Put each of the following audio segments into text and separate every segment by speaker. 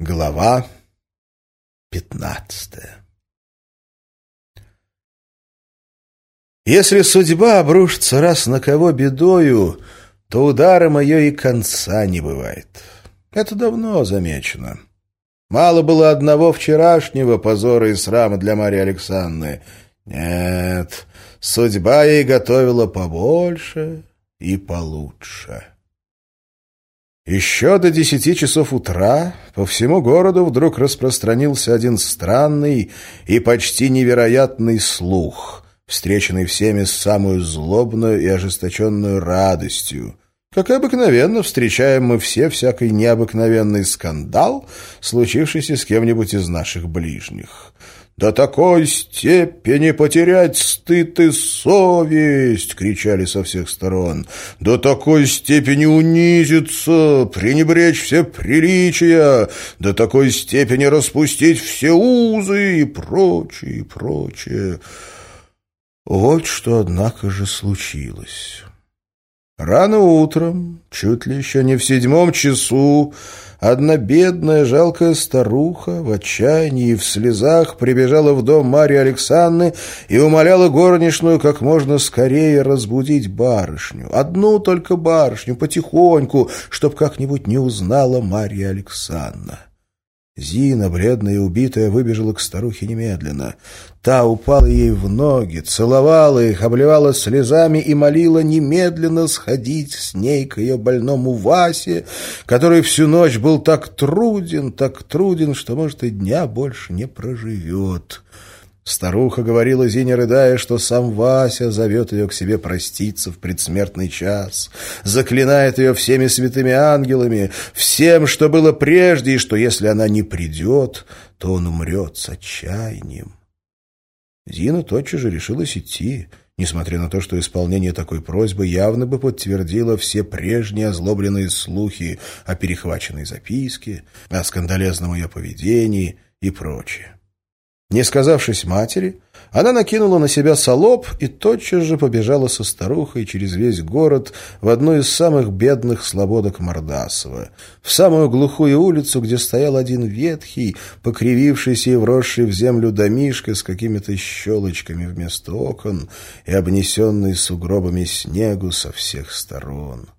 Speaker 1: Глава пятнадцатая Если судьба обрушится раз на кого бедою, то ударом ее и конца не бывает. Это давно замечено. Мало было одного вчерашнего позора и срама для Марии Александры. Нет, судьба ей готовила побольше и получше. Еще до десяти часов утра по всему городу вдруг распространился один странный и почти невероятный слух, встреченный всеми с самую злобную и ожесточенную радостью. Как обыкновенно, встречаем мы все всякий необыкновенный скандал, случившийся с кем-нибудь из наших ближних. «До такой степени потерять стыд и совесть!» — кричали со всех сторон. «До такой степени унизиться, пренебречь все приличия, до такой степени распустить все узы и прочее, и прочее». Вот что, однако же, случилось. Рано утром, чуть ли еще не в седьмом часу, одна бедная жалкая старуха в отчаянии и в слезах прибежала в дом Марьи Александры и умоляла горничную как можно скорее разбудить барышню. Одну только барышню, потихоньку, чтоб как-нибудь не узнала Марья Александровна. Зина, бледная и убитая, выбежала к старухе немедленно. Та упала ей в ноги, целовала их, обливала слезами и молила немедленно сходить с ней к ее больному Васе, который всю ночь был так труден, так труден, что, может, и дня больше не проживет. Старуха говорила Зине, рыдая, что сам Вася зовет ее к себе проститься в предсмертный час, заклинает ее всеми святыми ангелами, всем, что было прежде, и что если она не придет, то он умрет с отчаянием. Зина тотчас же решилась идти, несмотря на то, что исполнение такой просьбы явно бы подтвердило все прежние озлобленные слухи о перехваченной записке, о скандалезном ее поведении и прочее. Не сказавшись матери, она накинула на себя солоб и тотчас же побежала со старухой через весь город в одну из самых бедных слободок Мордасова, в самую глухую улицу, где стоял один ветхий, покривившийся и вросший в землю домишко с какими-то щелочками вместо окон и обнесенный сугробами снегу со всех сторон.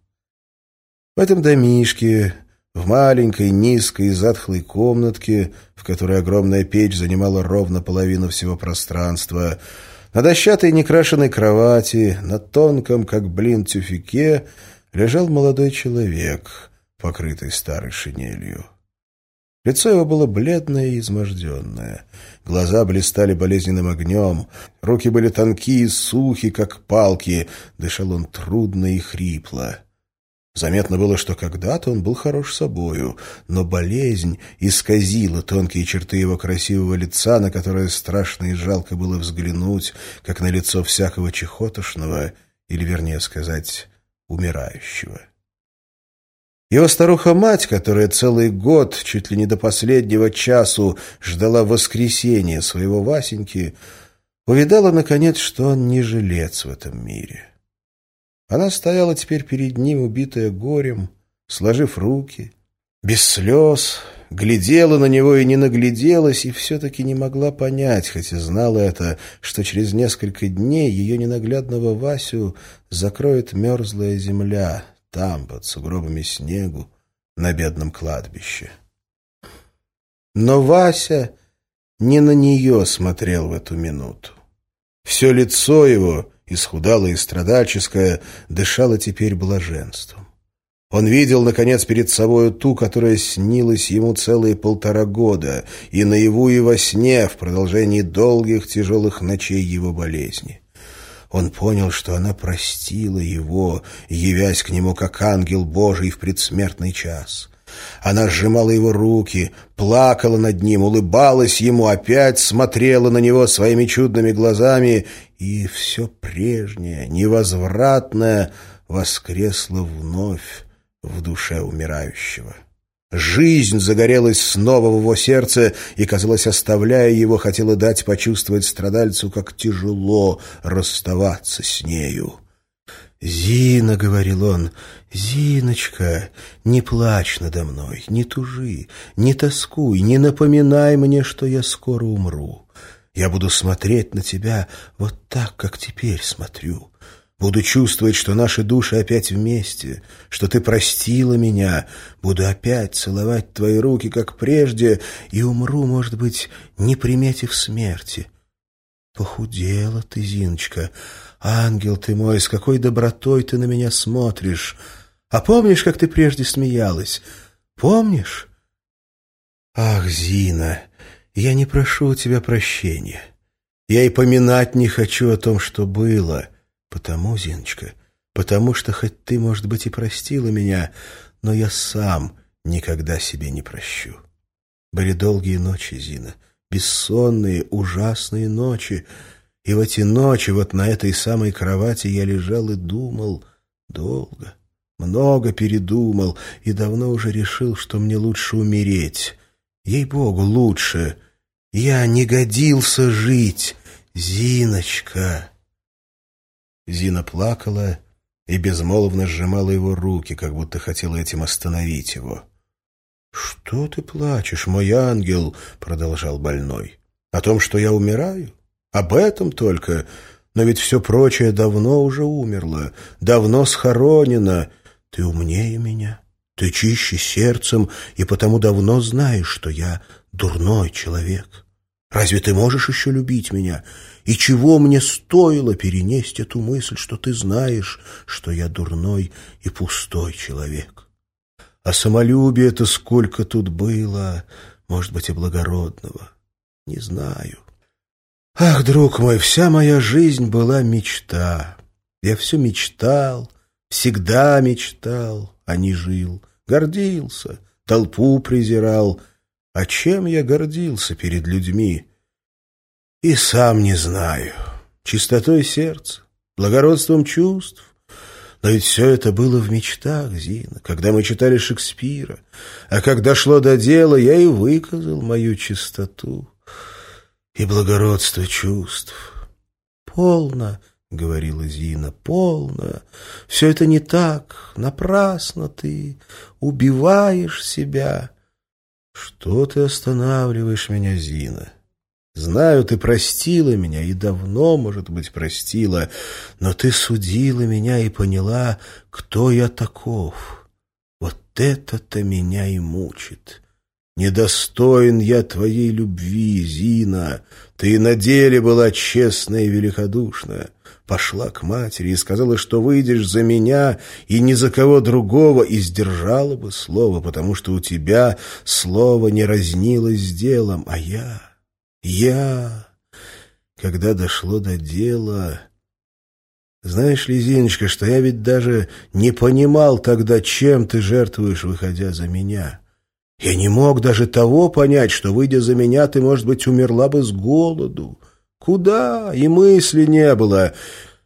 Speaker 1: В этом домишке в маленькой, низкой, затхлой комнатке, в которой огромная печь занимала ровно половину всего пространства, на дощатой некрашенной кровати, на тонком, как блин, тюфике, лежал молодой человек, покрытый старой шинелью. Лицо его было бледное и изможденное. Глаза блистали болезненным огнем, руки были тонкие и сухи, как палки, дышал он трудно и хрипло. Заметно было, что когда-то он был хорош собою, но болезнь исказила тонкие черты его красивого лица, на которое страшно и жалко было взглянуть, как на лицо всякого чехотошного, или, вернее сказать, умирающего. Его старуха-мать, которая целый год, чуть ли не до последнего часу, ждала воскресения своего Васеньки, увидала, наконец, что он не жилец в этом мире. Она стояла теперь перед ним, убитая горем, сложив руки, без слез, глядела на него и не нагляделась, и все-таки не могла понять, хотя знала это, что через несколько дней ее ненаглядного Васю закроет мерзлая земля там, под сугробами снегу, на бедном кладбище. Но Вася не на нее смотрел в эту минуту. Все лицо его исхудалая и страдальческая, дышала теперь блаженством. Он видел, наконец, перед собою ту, которая снилась ему целые полтора года, и наяву, и во сне, в продолжении долгих тяжелых ночей его болезни. Он понял, что она простила его, явясь к нему как ангел Божий в предсмертный час. Она сжимала его руки, плакала над ним, улыбалась ему, опять смотрела на него своими чудными глазами и все прежнее, невозвратное воскресло вновь в душе умирающего. Жизнь загорелась снова в его сердце и, казалось, оставляя его, хотела дать почувствовать страдальцу, как тяжело расставаться с нею. «Зина», — говорил он, — «Зиночка, не плачь надо мной, не тужи, не тоскуй, не напоминай мне, что я скоро умру. Я буду смотреть на тебя вот так, как теперь смотрю. Буду чувствовать, что наши души опять вместе, что ты простила меня. Буду опять целовать твои руки, как прежде, и умру, может быть, не приметив смерти. Похудела ты, Зиночка. Ангел ты мой, с какой добротой ты на меня смотришь. А помнишь, как ты прежде смеялась? Помнишь? Ах, Зина, я не прошу у тебя прощения. Я и поминать не хочу о том, что было». Потому, Зиночка, потому что хоть ты, может быть, и простила меня, но я сам никогда себе не прощу. Были долгие ночи, Зина, бессонные, ужасные ночи, и в эти ночи вот на этой самой кровати я лежал и думал долго, много передумал и давно уже решил, что мне лучше умереть. Ей-богу, лучше. Я не годился жить, Зиночка. Зина плакала и безмолвно сжимала его руки, как будто хотела этим остановить его. «Что ты плачешь, мой ангел?» — продолжал больной. «О том, что я умираю? Об этом только. Но ведь все прочее давно уже умерло, давно схоронено. Ты умнее меня, ты чище сердцем, и потому давно знаешь, что я дурной человек. Разве ты можешь еще любить меня? И чего мне стоило перенести эту мысль, что ты знаешь, что я дурной и пустой человек? А самолюбие это сколько тут было, может быть, и благородного. Не знаю. Ах, друг мой, вся моя жизнь была мечта. Я все мечтал, всегда мечтал, а не жил. Гордился, толпу презирал. А чем я гордился перед людьми? И сам не знаю. Чистотой сердца, благородством чувств. Но ведь все это было в мечтах, Зина, когда мы читали Шекспира. А когда шло до дела, я и выказал мою чистоту и благородство чувств. «Полно», — говорила Зина, — «полно. Все это не так. Напрасно ты убиваешь себя». «Что ты останавливаешь меня, Зина?» Знаю, ты простила меня, и давно, может быть, простила, но ты судила меня и поняла, кто я таков. Вот это-то меня и мучит. Недостоин я твоей любви, Зина. Ты на деле была честная и великодушная. Пошла к матери и сказала, что выйдешь за меня и ни за кого другого, и сдержала бы слово, потому что у тебя слово не разнилось с делом, а я... Я, когда дошло до дела... Знаешь ли, Зиночка, что я ведь даже не понимал тогда, чем ты жертвуешь, выходя за меня. Я не мог даже того понять, что, выйдя за меня, ты, может быть, умерла бы с голоду. Куда? И мысли не было.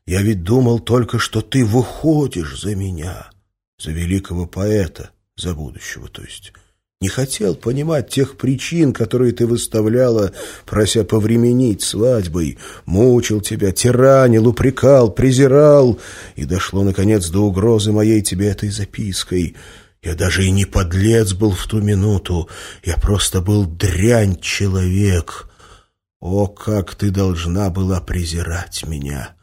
Speaker 1: Я ведь думал только, что ты выходишь за меня, за великого поэта, за будущего, то есть не хотел понимать тех причин, которые ты выставляла, прося повременить свадьбой, мучил тебя, тиранил, упрекал, презирал, и дошло, наконец, до угрозы моей тебе этой запиской. Я даже и не подлец был в ту минуту, я просто был дрянь-человек. О, как ты должна была презирать меня!»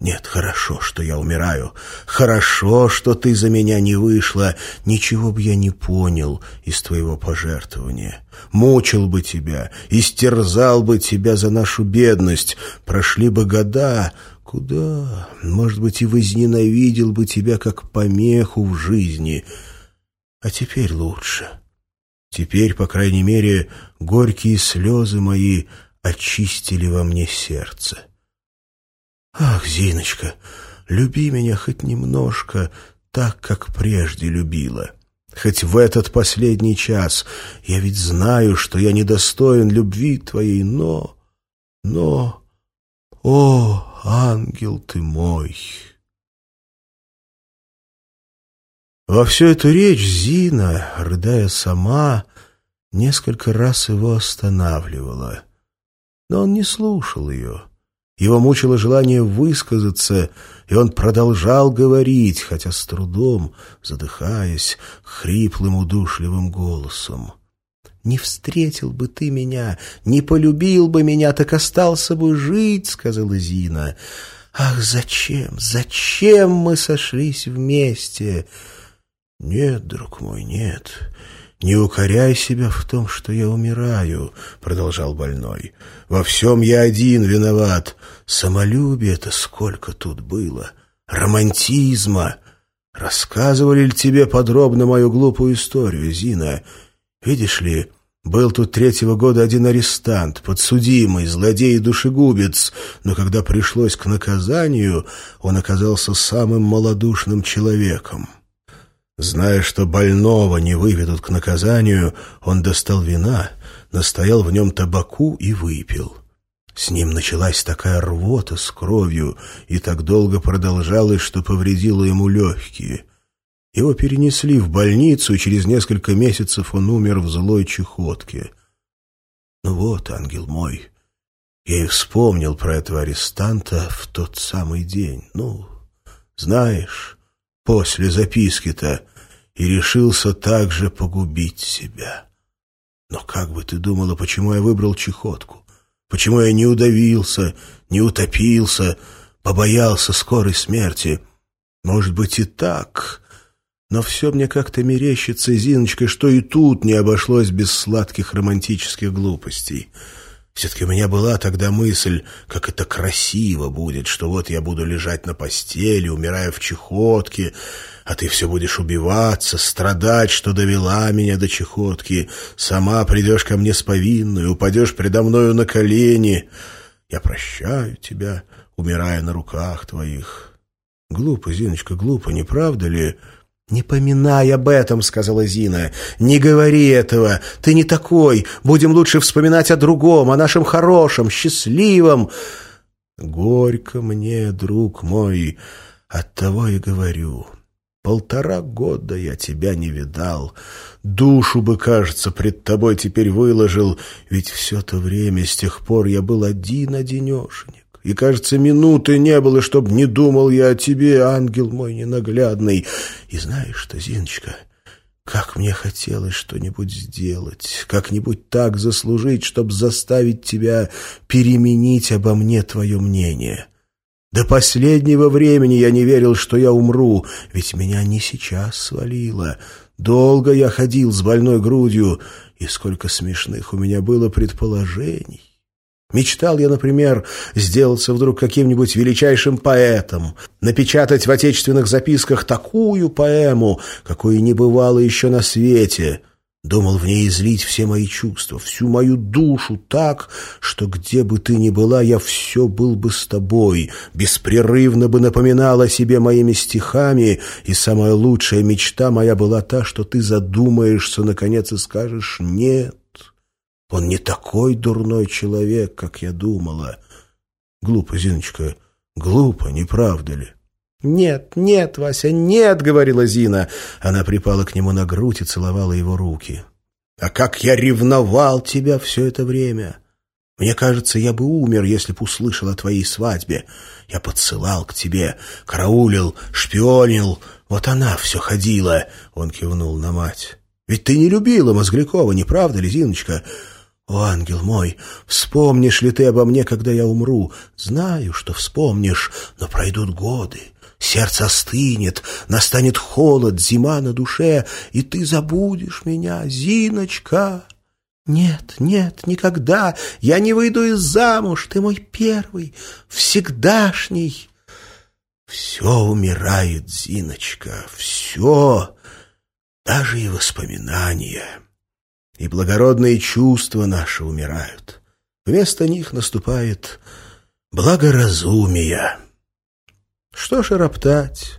Speaker 1: Нет, хорошо, что я умираю. Хорошо, что ты за меня не вышла. Ничего бы я не понял из твоего пожертвования. Мучил бы тебя, истерзал бы тебя за нашу бедность. Прошли бы года. Куда? Может быть, и возненавидел бы тебя как помеху в жизни. А теперь лучше. Теперь, по крайней мере, горькие слезы мои очистили во мне сердце. «Ах, Зиночка, люби меня хоть немножко, так, как прежде любила. Хоть в этот последний час. Я ведь знаю, что я недостоин любви твоей, но... Но... О, ангел ты мой!» Во всю эту речь Зина, рыдая сама, несколько раз его останавливала. Но он не слушал ее Его мучило желание высказаться, и он продолжал говорить, хотя с трудом, задыхаясь, хриплым удушливым голосом. «Не встретил бы ты меня, не полюбил бы меня, так остался бы жить», — сказала Зина. «Ах, зачем, зачем мы сошлись вместе?» «Нет, друг мой, нет, не укоряй себя в том, что я умираю», — продолжал больной. «Во всем я один виноват. Самолюбие-то сколько тут было, романтизма. Рассказывали ли тебе подробно мою глупую историю, Зина? Видишь ли, был тут третьего года один арестант, подсудимый, злодей и душегубец, но когда пришлось к наказанию, он оказался самым малодушным человеком». Зная, что больного не выведут к наказанию, он достал вина, настоял в нем табаку и выпил. С ним началась такая рвота с кровью, и так долго продолжалась, что повредило ему легкие. Его перенесли в больницу, и через несколько месяцев он умер в злой чехотке. Ну вот, ангел мой, я и вспомнил про этого арестанта в тот самый день. Ну, знаешь, после записки-то, и решился также погубить себя. Но как бы ты думала, почему я выбрал чехотку? Почему я не удавился, не утопился, побоялся скорой смерти? Может быть и так, но все мне как-то мерещится, Зиночка, что и тут не обошлось без сладких романтических глупостей». Все-таки у меня была тогда мысль, как это красиво будет, что вот я буду лежать на постели, умирая в чехотке, а ты все будешь убиваться, страдать, что довела меня до чехотки. Сама придешь ко мне с повинной, упадешь предо мною на колени. Я прощаю тебя, умирая на руках твоих. Глупо, Зиночка, глупо, не правда ли?» «Не поминай об этом», — сказала Зина. «Не говори этого. Ты не такой. Будем лучше вспоминать о другом, о нашем хорошем, счастливом». «Горько мне, друг мой, оттого и говорю. Полтора года я тебя не видал. Душу бы, кажется, пред тобой теперь выложил, ведь все то время с тех пор я был один-одинешенек и, кажется, минуты не было, чтоб не думал я о тебе, ангел мой ненаглядный. И знаешь что, Зиночка, как мне хотелось что-нибудь сделать, как-нибудь так заслужить, чтоб заставить тебя переменить обо мне твое мнение. До последнего времени я не верил, что я умру, ведь меня не сейчас свалило. Долго я ходил с больной грудью, и сколько смешных у меня было предположений. Мечтал я, например, сделаться вдруг каким-нибудь величайшим поэтом, напечатать в отечественных записках такую поэму, какой не бывало еще на свете. Думал в ней излить все мои чувства, всю мою душу так, что где бы ты ни была, я все был бы с тобой, беспрерывно бы напоминал о себе моими стихами, и самая лучшая мечта моя была та, что ты задумаешься, наконец, и скажешь «нет». Он не такой дурной человек, как я думала. Глупо, Зиночка, глупо, не правда ли? «Нет, нет, Вася, нет!» — говорила Зина. Она припала к нему на грудь и целовала его руки. «А как я ревновал тебя все это время! Мне кажется, я бы умер, если б услышал о твоей свадьбе. Я подсылал к тебе, караулил, шпионил. Вот она все ходила!» — он кивнул на мать. «Ведь ты не любила Мозглякова, не правда ли, Зиночка?» «О, ангел мой, вспомнишь ли ты обо мне, когда я умру? Знаю, что вспомнишь, но пройдут годы, сердце остынет, настанет холод, зима на душе, и ты забудешь меня, Зиночка!» «Нет, нет, никогда! Я не выйду из замуж! Ты мой первый, всегдашний!» «Все умирает, Зиночка, все, даже и воспоминания!» И благородные чувства наши умирают. Вместо них наступает благоразумие. Что ж роптать?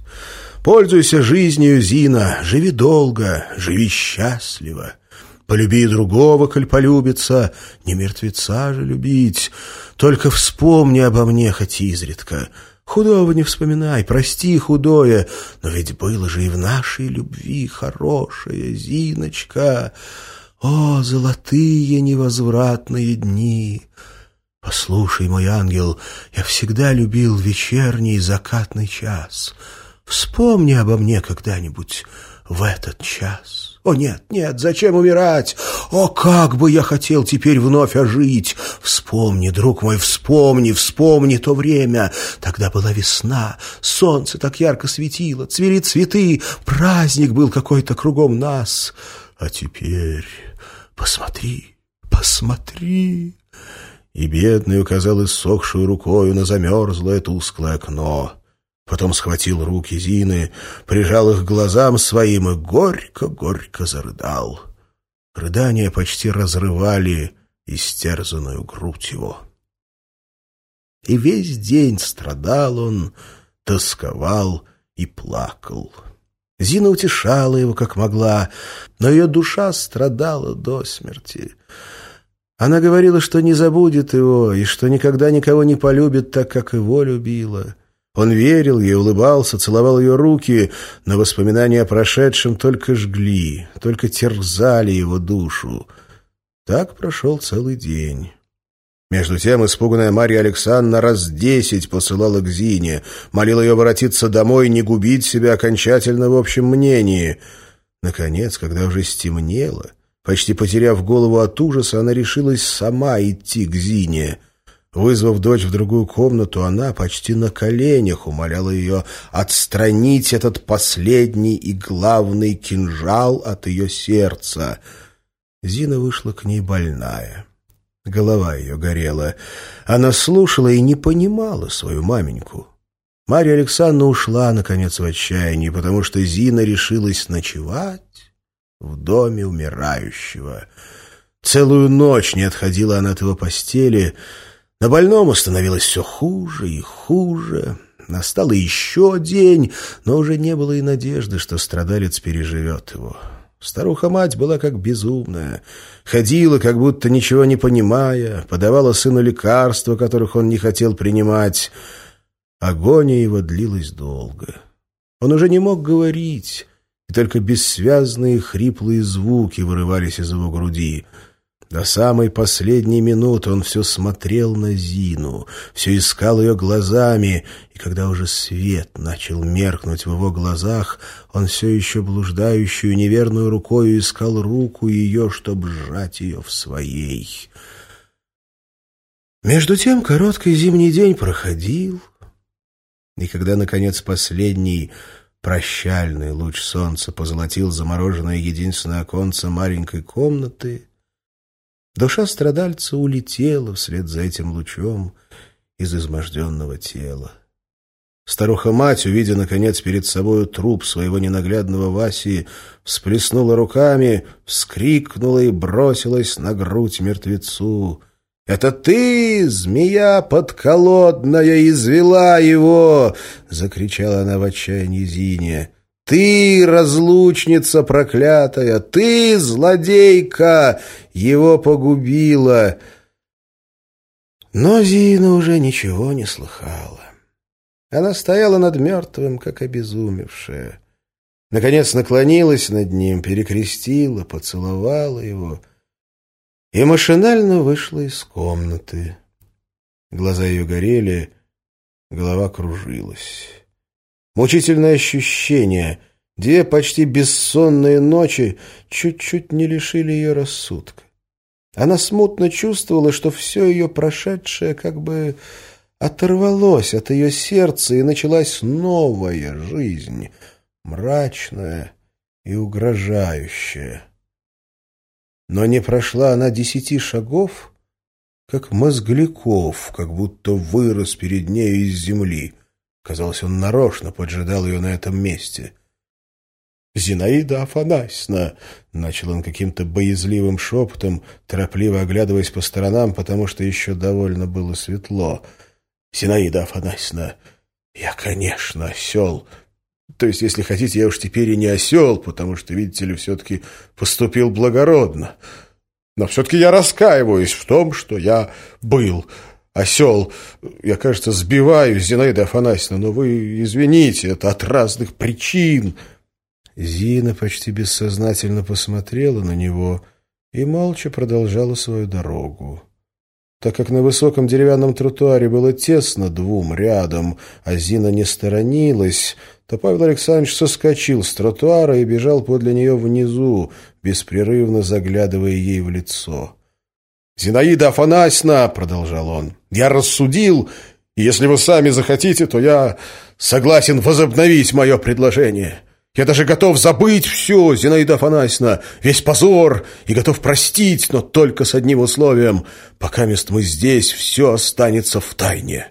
Speaker 1: Пользуйся жизнью, Зина, живи долго, живи счастливо. Полюби другого, коль полюбится, не мертвеца же любить. Только вспомни обо мне хоть изредка. Худого не вспоминай, прости худое, но ведь было же и в нашей любви хорошая Зиночка». О, золотые невозвратные дни! «Послушай, мой ангел, я всегда любил вечерний закатный час. Вспомни обо мне когда-нибудь в этот час. О, нет, нет, зачем умирать? О, как бы я хотел теперь вновь ожить! Вспомни, друг мой, вспомни, вспомни то время. Тогда была весна, солнце так ярко светило, цвели цветы, праздник был какой-то кругом нас. А теперь посмотри, посмотри!» И бедный указал иссохшую рукою на замерзлое тусклое окно. Потом схватил руки Зины, прижал их к глазам своим и горько-горько зарыдал. Рыдания почти разрывали истерзанную грудь его. И весь день страдал он, тосковал и плакал. Зина утешала его, как могла, но ее душа страдала до смерти. Она говорила, что не забудет его и что никогда никого не полюбит так, как его любила. Он верил ей, улыбался, целовал ее руки, но воспоминания о прошедшем только жгли, только терзали его душу. Так прошел целый день. Между тем испуганная Марья Александровна раз десять посылала к Зине, молила ее воротиться домой, не губить себя окончательно в общем мнении. Наконец, когда уже стемнело, почти потеряв голову от ужаса, она решилась сама идти к Зине — Вызвав дочь в другую комнату, она почти на коленях умоляла ее отстранить этот последний и главный кинжал от ее сердца. Зина вышла к ней больная. Голова ее горела. Она слушала и не понимала свою маменьку. Марья Александровна ушла, наконец, в отчаянии, потому что Зина решилась ночевать в доме умирающего. Целую ночь не отходила она от его постели, на больному становилось все хуже и хуже. Настал еще день, но уже не было и надежды, что страдалец переживет его. Старуха-мать была как безумная. Ходила, как будто ничего не понимая, подавала сыну лекарства, которых он не хотел принимать. Агония его длилась долго. Он уже не мог говорить, и только бессвязные хриплые звуки вырывались из его груди — до самой последней минуты он все смотрел на Зину, все искал ее глазами, и когда уже свет начал меркнуть в его глазах, он все еще блуждающую неверную рукою искал руку ее, чтобы сжать ее в своей. Между тем короткий зимний день проходил, и когда, наконец, последний прощальный луч солнца позолотил замороженное единственное оконце маленькой комнаты, Душа страдальца улетела вслед за этим лучом из изможденного тела. Старуха-мать, увидя, наконец, перед собою труп своего ненаглядного Васи, всплеснула руками, вскрикнула и бросилась на грудь мертвецу. «Это ты, змея подколодная, извела его!» — закричала она в отчаянии Зине. Ты, разлучница проклятая, ты, злодейка, его погубила. Но Зина уже ничего не слыхала. Она стояла над мертвым, как обезумевшая. Наконец наклонилась над ним, перекрестила, поцеловала его и машинально вышла из комнаты. Глаза ее горели, голова кружилась. Мучительное ощущение, две почти бессонные ночи чуть-чуть не лишили ее рассудка. Она смутно чувствовала, что все ее прошедшее как бы оторвалось от ее сердца, и началась новая жизнь, мрачная и угрожающая. Но не прошла она десяти шагов, как Мозгляков, как будто вырос перед нею из земли. Казалось, он нарочно поджидал ее на этом месте. «Зинаида Афанасьевна!» — начал он каким-то боязливым шепотом, торопливо оглядываясь по сторонам, потому что еще довольно было светло. «Зинаида Афанасьевна, я, конечно, осел. То есть, если хотите, я уж теперь и не осел, потому что, видите ли, все-таки поступил благородно. Но все-таки я раскаиваюсь в том, что я был осел. Я, кажется, сбиваюсь, Зинаида Афанасьевна, но вы извините, это от разных причин». Зина почти бессознательно посмотрела на него и молча продолжала свою дорогу. Так как на высоком деревянном тротуаре было тесно двум рядом, а Зина не сторонилась, то Павел Александрович соскочил с тротуара и бежал подле нее внизу, беспрерывно заглядывая ей в лицо. «Зинаида Афанасьевна!» — продолжал он. «Я рассудил, и если вы сами захотите, то я согласен возобновить мое предложение. Я даже готов забыть все, Зинаида Афанасьевна, весь позор, и готов простить, но только с одним условием. Пока мест мы здесь, все останется в тайне.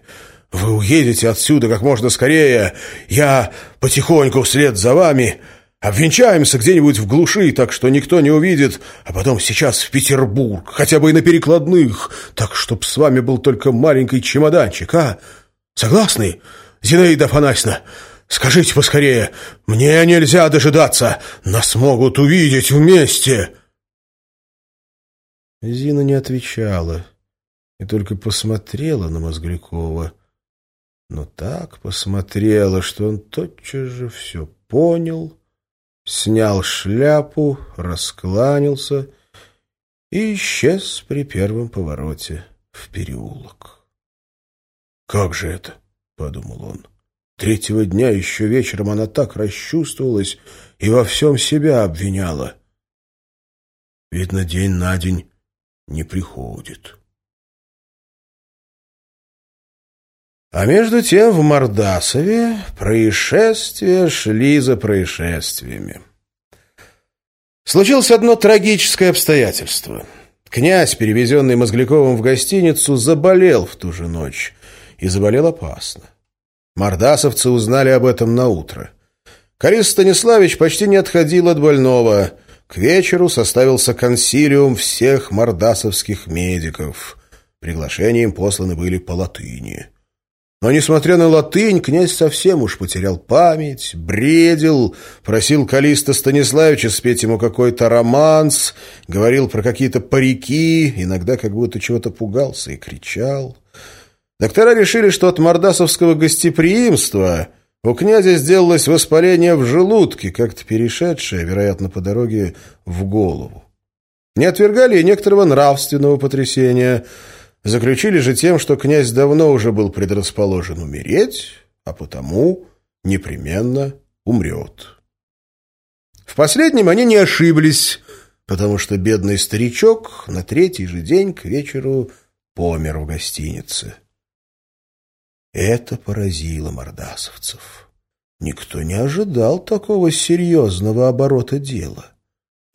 Speaker 1: Вы уедете отсюда как можно скорее, я потихоньку вслед за вами, обвенчаемся где-нибудь в глуши, так что никто не увидит, а потом сейчас в Петербург, хотя бы и на перекладных, так чтоб с вами был только маленький чемоданчик, а? Согласны, Зинаида Афанасьевна?» Скажите поскорее, мне нельзя дожидаться, нас могут увидеть вместе!» Зина не отвечала и только посмотрела на Мозглякова. Но так посмотрела, что он тотчас же все понял, снял шляпу, раскланялся и исчез при первом повороте в переулок. «Как же это?» — подумал он. Третьего дня еще вечером она так расчувствовалась и во всем себя обвиняла. Видно, день на день не приходит. А между тем в Мордасове происшествия шли за происшествиями. Случилось одно трагическое обстоятельство. Князь, перевезенный Мозгляковым в гостиницу, заболел в ту же ночь. И заболел опасно. Мордасовцы узнали об этом на утро. Карис Станиславич почти не отходил от больного. К вечеру составился консилиум всех мордасовских медиков. Приглашения им посланы были по латыни. Но, несмотря на латынь, князь совсем уж потерял память, бредил, просил Калиста Станиславича спеть ему какой-то романс, говорил про какие-то парики, иногда как будто чего-то пугался и кричал. Доктора решили, что от мордасовского гостеприимства у князя сделалось воспаление в желудке, как-то перешедшее, вероятно, по дороге в голову. Не отвергали и некоторого нравственного потрясения. Заключили же тем, что князь давно уже был предрасположен умереть, а потому непременно умрет. В последнем они не ошиблись, потому что бедный старичок на третий же день к вечеру помер в гостинице. Это поразило мордасовцев. Никто не ожидал такого серьезного оборота дела.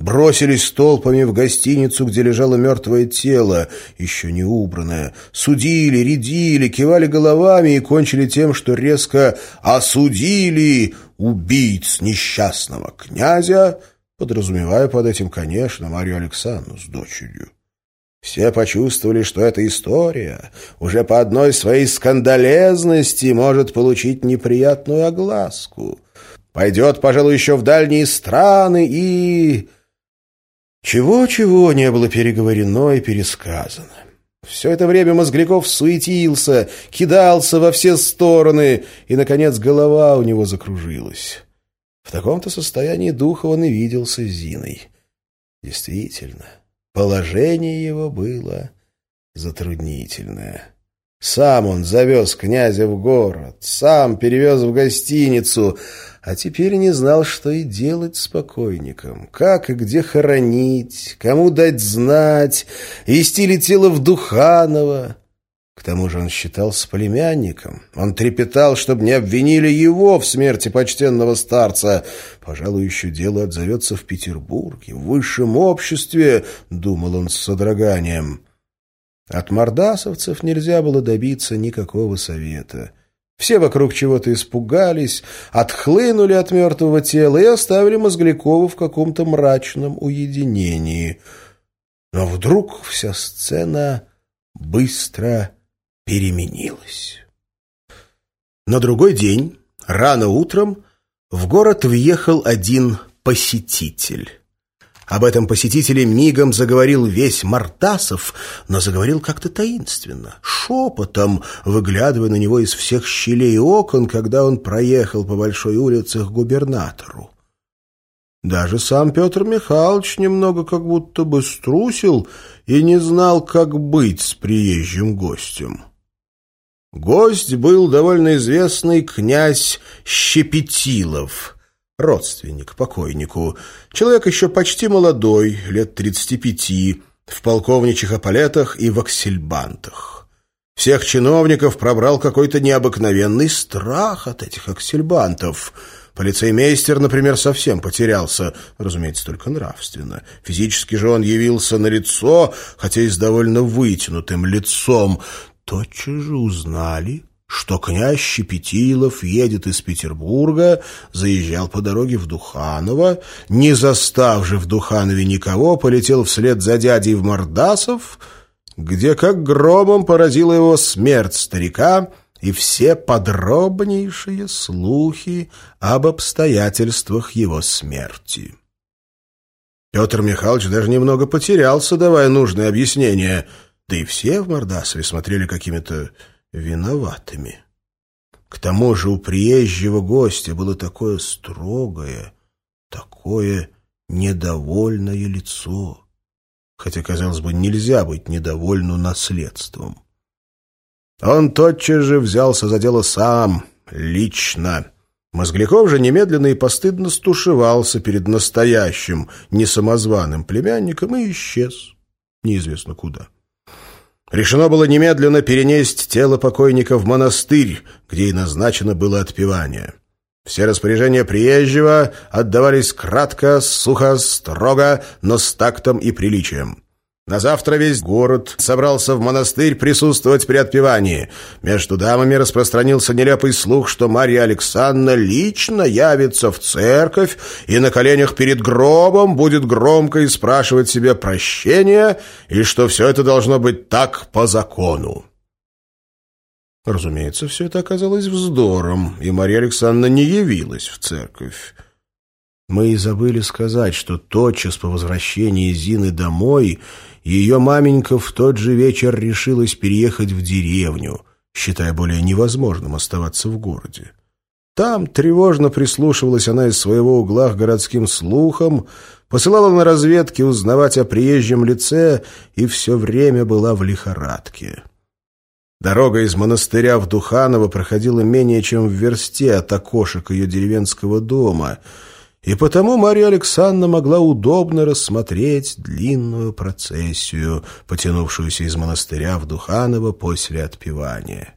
Speaker 1: Бросились толпами в гостиницу, где лежало мертвое тело, еще не убранное. Судили, рядили, кивали головами и кончили тем, что резко осудили убийц несчастного князя, подразумевая под этим, конечно, Марию Александровну с дочерью. Все почувствовали, что эта история уже по одной своей скандалезности может получить неприятную огласку. Пойдет, пожалуй, еще в дальние страны и... Чего-чего не было переговорено и пересказано. Все это время Мозгляков суетился, кидался во все стороны, и, наконец, голова у него закружилась. В таком-то состоянии духа он и виделся с Зиной. Действительно... Положение его было затруднительное. Сам он завез князя в город, сам перевез в гостиницу, а теперь не знал, что и делать с покойником, как и где хоронить, кому дать знать, вести ли тело в Духаново. К тому же он считался племянником. Он трепетал, чтобы не обвинили его в смерти почтенного старца. Пожалуй, еще дело отзовется в Петербурге, в высшем обществе, — думал он с содроганием. От мордасовцев нельзя было добиться никакого совета. Все вокруг чего-то испугались, отхлынули от мертвого тела и оставили Мозглякова в каком-то мрачном уединении. Но вдруг вся сцена быстро переменилось. На другой день, рано утром, в город въехал один посетитель. Об этом посетителе мигом заговорил весь Мартасов, но заговорил как-то таинственно, шепотом, выглядывая на него из всех щелей окон, когда он проехал по большой улице к губернатору. Даже сам Петр Михайлович немного как будто бы струсил и не знал, как быть с приезжим гостем. Гость был довольно известный князь Щепетилов, родственник покойнику, человек еще почти молодой, лет тридцати пяти, в полковничьих эполетах и в аксельбантах. Всех чиновников пробрал какой-то необыкновенный страх от этих аксельбантов — Полицеймейстер, например, совсем потерялся, разумеется, только нравственно. Физически же он явился на лицо, хотя и с довольно вытянутым лицом. Тотчас же узнали, что князь Щепетилов едет из Петербурга, заезжал по дороге в Духаново, не застав же в Духанове никого, полетел вслед за дядей в Мордасов, где как громом поразила его смерть старика — и все подробнейшие слухи об обстоятельствах его смерти. Петр Михайлович даже немного потерялся, давая нужные объяснения, да и все в Мордасове смотрели какими-то виноватыми. К тому же у приезжего гостя было такое строгое, такое недовольное лицо, хотя, казалось бы, нельзя быть недовольну наследством. Он тотчас же взялся за дело сам, лично. Мозгляков же немедленно и постыдно стушевался перед настоящим, несамозваным племянником и исчез. Неизвестно куда. Решено было немедленно перенести тело покойника в монастырь, где и назначено было отпевание. Все распоряжения приезжего отдавались кратко, сухо, строго, но с тактом и приличием. На завтра весь город собрался в монастырь присутствовать при отпевании. Между дамами распространился нелепый слух, что Марья Александровна лично явится в церковь и на коленях перед гробом будет громко испрашивать себе прощения, и что все это должно быть так по закону. Разумеется, все это оказалось вздором, и Марья Александровна не явилась в церковь. Мы и забыли сказать, что тотчас по возвращении Зины домой ее маменька в тот же вечер решилась переехать в деревню, считая более невозможным оставаться в городе. Там тревожно прислушивалась она из своего угла к городским слухам, посылала на разведки узнавать о приезжем лице и все время была в лихорадке. Дорога из монастыря в Духаново проходила менее чем в версте от окошек ее деревенского дома — и потому Марья Александровна могла удобно рассмотреть длинную процессию, потянувшуюся из монастыря в Духаново после отпевания.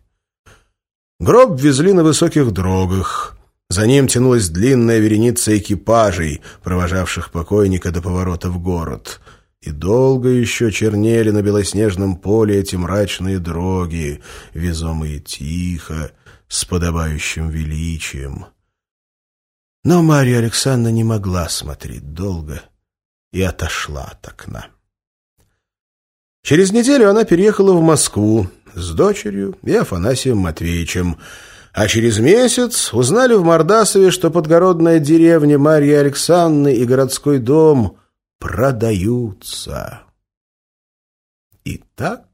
Speaker 1: Гроб везли на высоких дрогах. За ним тянулась длинная вереница экипажей, провожавших покойника до поворота в город. И долго еще чернели на белоснежном поле эти мрачные дроги, везомые тихо, с подобающим величием. Но Марья Александровна не могла смотреть долго и отошла от окна. Через неделю она переехала в Москву с дочерью и Афанасием Матвеевичем, а через месяц узнали в Мордасове, что подгородная деревня Марьи Александровны и городской дом продаются. И так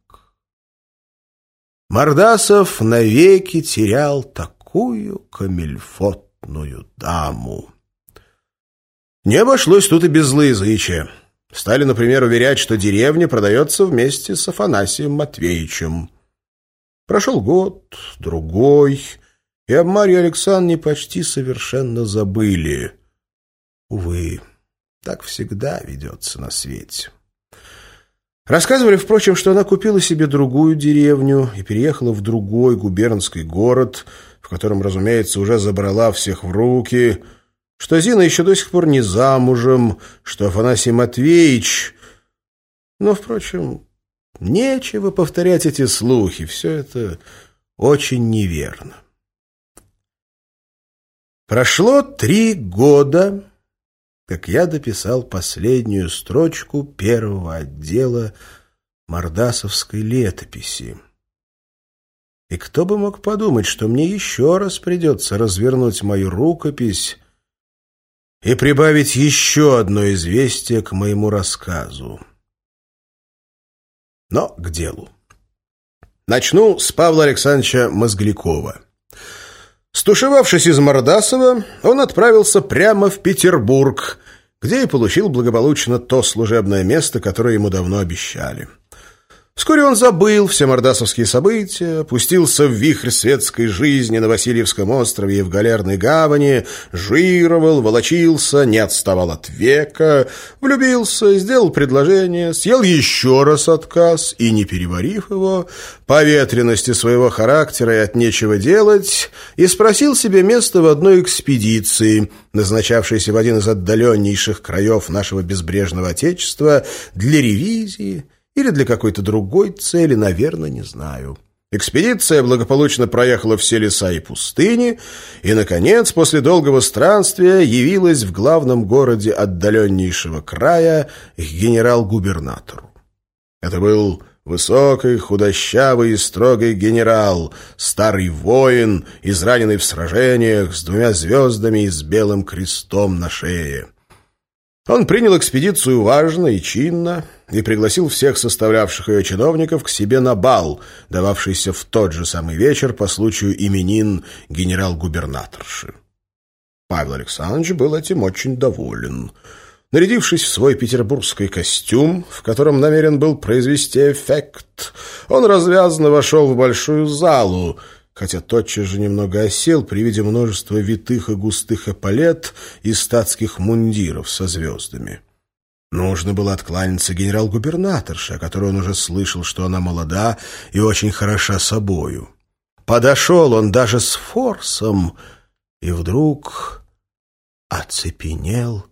Speaker 1: Мордасов навеки терял такую камельфот знатную даму. Не обошлось тут и без злоязычия. Стали, например, уверять, что деревня продается вместе с Афанасием Матвеевичем. Прошел год, другой, и об Марье Александровне почти совершенно забыли. Увы, так всегда ведется на свете. Рассказывали, впрочем, что она купила себе другую деревню и переехала в другой губернский город – котором, разумеется, уже забрала всех в руки, что Зина еще до сих пор не замужем, что Афанасий Матвеевич... Но, впрочем, нечего повторять эти слухи, все это очень неверно. Прошло три года, как я дописал последнюю строчку первого отдела Мордасовской летописи. И кто бы мог подумать, что мне еще раз придется развернуть мою рукопись и прибавить еще одно известие к моему рассказу. Но к делу. Начну с Павла Александровича Мозглякова. Стушевавшись из Мордасова, он отправился прямо в Петербург где и получил благополучно то служебное место, которое ему давно обещали. Вскоре он забыл все мордасовские события, пустился в вихрь светской жизни на Васильевском острове и в Галерной гавани, жировал, волочился, не отставал от века, влюбился, сделал предложение, съел еще раз отказ и, не переварив его, по ветренности своего характера и от нечего делать, и спросил себе место в одной экспедиции, назначавшейся в один из отдаленнейших краев нашего безбрежного Отечества для ревизии, или для какой-то другой цели, наверное, не знаю. Экспедиция благополучно проехала все леса и пустыни, и, наконец, после долгого странствия явилась в главном городе отдаленнейшего края генерал-губернатору. Это был высокий, худощавый и строгий генерал, старый воин, израненный в сражениях, с двумя звездами и с белым крестом на шее. Он принял экспедицию важно и чинно и пригласил всех составлявших ее чиновников к себе на бал, дававшийся в тот же самый вечер по случаю именин генерал-губернаторши. Павел Александрович был этим очень доволен. Нарядившись в свой петербургский костюм, в котором намерен был произвести эффект, он развязно вошел в большую залу, хотя тотчас же немного осел при виде множества витых и густых эполет и статских мундиров со звездами. Нужно было откланяться генерал-губернаторше, о которой он уже слышал, что она молода и очень хороша собою. Подошел он даже с форсом, и вдруг оцепенел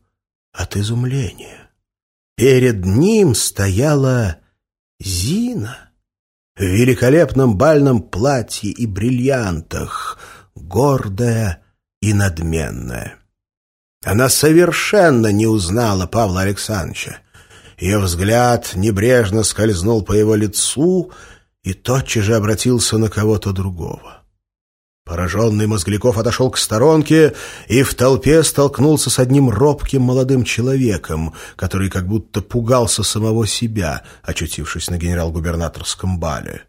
Speaker 1: от изумления. Перед ним стояла Зина в великолепном бальном платье и бриллиантах, гордая и надменная. Она совершенно не узнала Павла Александровича. Ее взгляд небрежно скользнул по его лицу и тотчас же обратился на кого-то другого. Пораженный Мозгляков отошел к сторонке и в толпе столкнулся с одним робким молодым человеком, который как будто пугался самого себя, очутившись на генерал-губернаторском бале.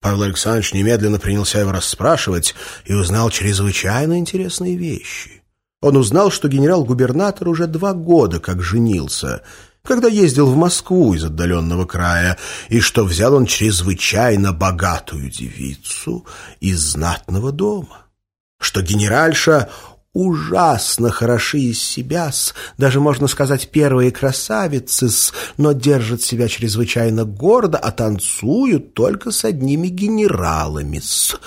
Speaker 1: Павел Александрович немедленно принялся его расспрашивать и узнал чрезвычайно интересные вещи. Он узнал, что генерал-губернатор уже два года как женился — когда ездил в Москву из отдаленного края, и что взял он чрезвычайно богатую девицу из знатного дома, что генеральша ужасно хороши из себя, -с, даже, можно сказать, первые красавицы, -с, но держат себя чрезвычайно гордо, а танцуют только с одними генералами. -с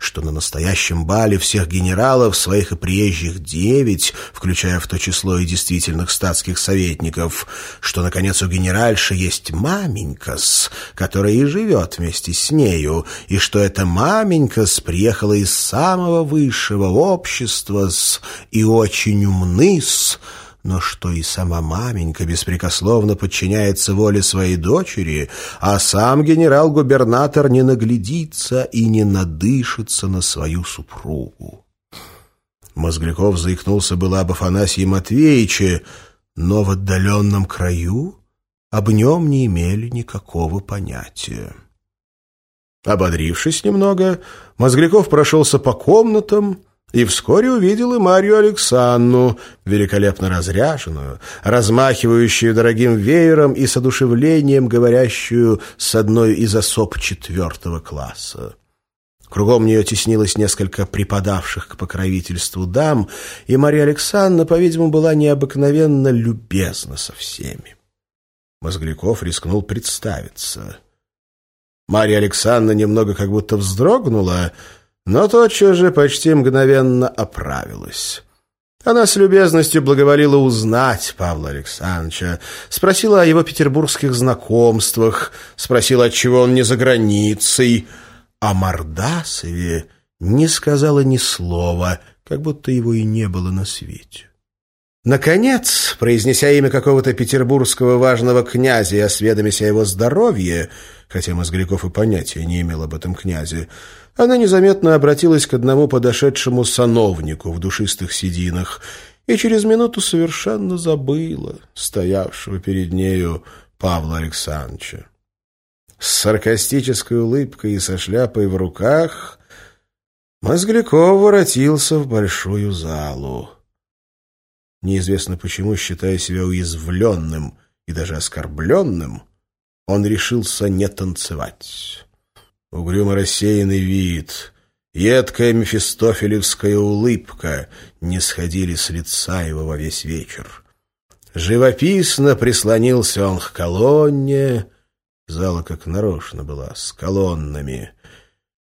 Speaker 1: что на настоящем бале всех генералов, своих и приезжих девять, включая в то число и действительных статских советников, что, наконец, у генеральши есть маменькас, которая и живет вместе с нею, и что эта маменькас приехала из самого высшего общества с и очень умны с но что и сама маменька беспрекословно подчиняется воле своей дочери, а сам генерал-губернатор не наглядится и не надышится на свою супругу. Мозгляков заикнулся было об Афанасии Матвеевиче, но в отдаленном краю об нем не имели никакого понятия. Ободрившись немного, Мозгляков прошелся по комнатам, и вскоре увидел и Марию Александру, великолепно разряженную, размахивающую дорогим веером и с одушевлением говорящую с одной из особ четвертого класса. Кругом нее теснилось несколько преподавших к покровительству дам, и Мария Александровна, по-видимому, была необыкновенно любезна со всеми. Мозгляков рискнул представиться. Мария Александровна немного как будто вздрогнула, но тотчас же почти мгновенно оправилась. Она с любезностью благоволила узнать Павла Александровича, спросила о его петербургских знакомствах, спросила, отчего он не за границей. О Мордасове не сказала ни слова, как будто его и не было на свете. Наконец, произнеся имя какого-то петербургского важного князя и осведомясь о его здоровье, хотя Мозгляков и понятия не имел об этом князе, она незаметно обратилась к одному подошедшему сановнику в душистых сединах и через минуту совершенно забыла стоявшего перед нею Павла Александровича. С саркастической улыбкой и со шляпой в руках Мозгляков воротился в большую залу. Неизвестно почему, считая себя уязвленным и даже оскорбленным, он решился не танцевать. Угрюмо рассеянный вид, едкая мефистофелевская улыбка не сходили с лица его во весь вечер. Живописно прислонился он к колонне, зала как нарочно была, с колоннами,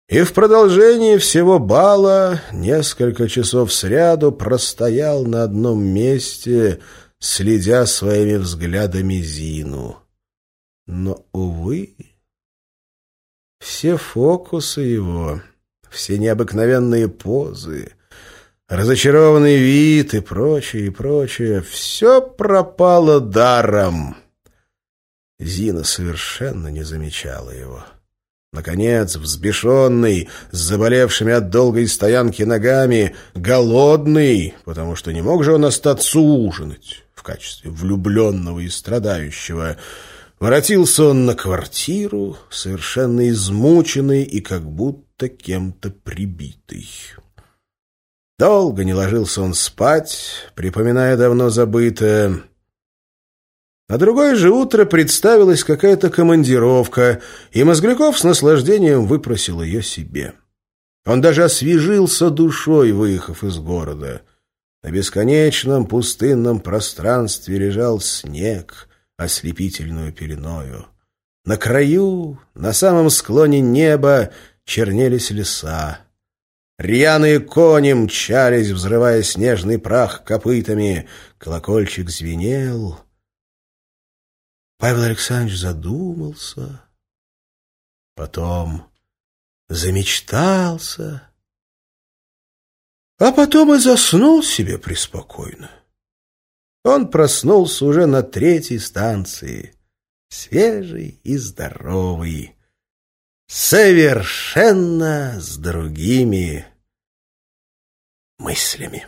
Speaker 1: и в продолжении всего бала несколько часов сряду простоял на одном месте, следя своими взглядами Зину. Но, увы, все фокусы его, все необыкновенные позы, разочарованный вид и прочее, и прочее, все пропало даром. Зина совершенно не замечала его. Наконец, взбешенный, с заболевшими от долгой стоянки ногами, голодный, потому что не мог же он остаться ужинать в качестве влюбленного и страдающего, воротился он на квартиру, совершенно измученный и как будто кем-то прибитый. Долго не ложился он спать, припоминая давно забытое, на другое же утро представилась какая-то командировка, и Мозгляков с наслаждением выпросил ее себе. Он даже освежился душой, выехав из города. На бесконечном пустынном пространстве лежал снег, ослепительную пеленою. На краю, на самом склоне неба, чернелись леса. Рьяные кони мчались, взрывая снежный прах копытами. Колокольчик звенел — Павел Александрович задумался, потом замечтался, а потом и заснул себе преспокойно. Он проснулся уже на третьей станции, свежий и здоровый, совершенно с другими мыслями.